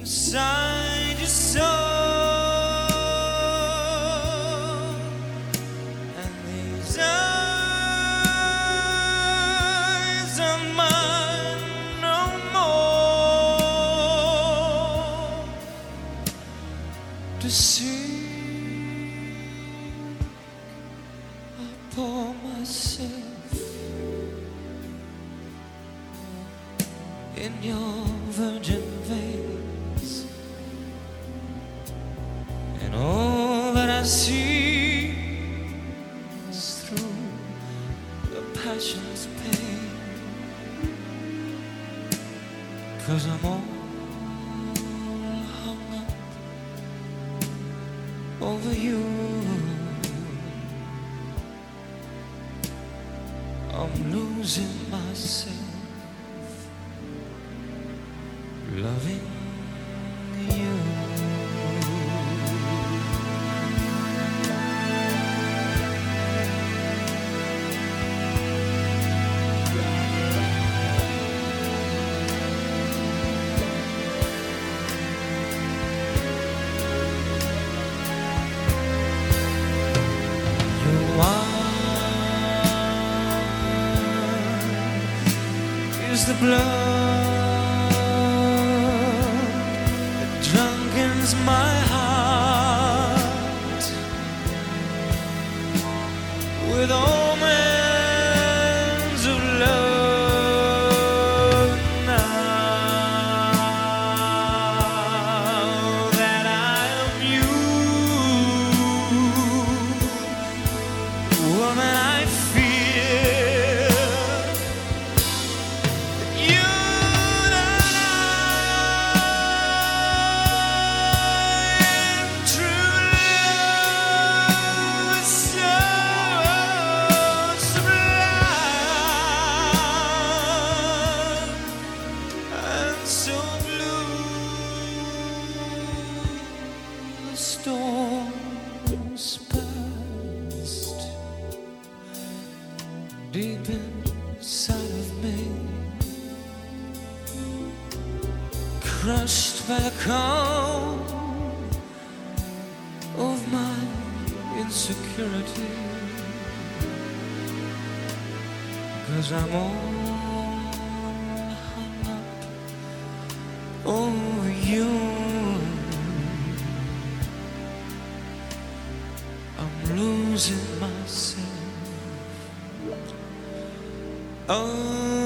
inside your soul. And these eyes are mine no more to see. I pour myself in your virgin veins, through the passion's pain. Cause I'm all hung up over you. I'm losing myself loving is the blood that drunkens my heart. With omens of love now that I am you. Woman insecurity. Cause I'm all losing myself. Over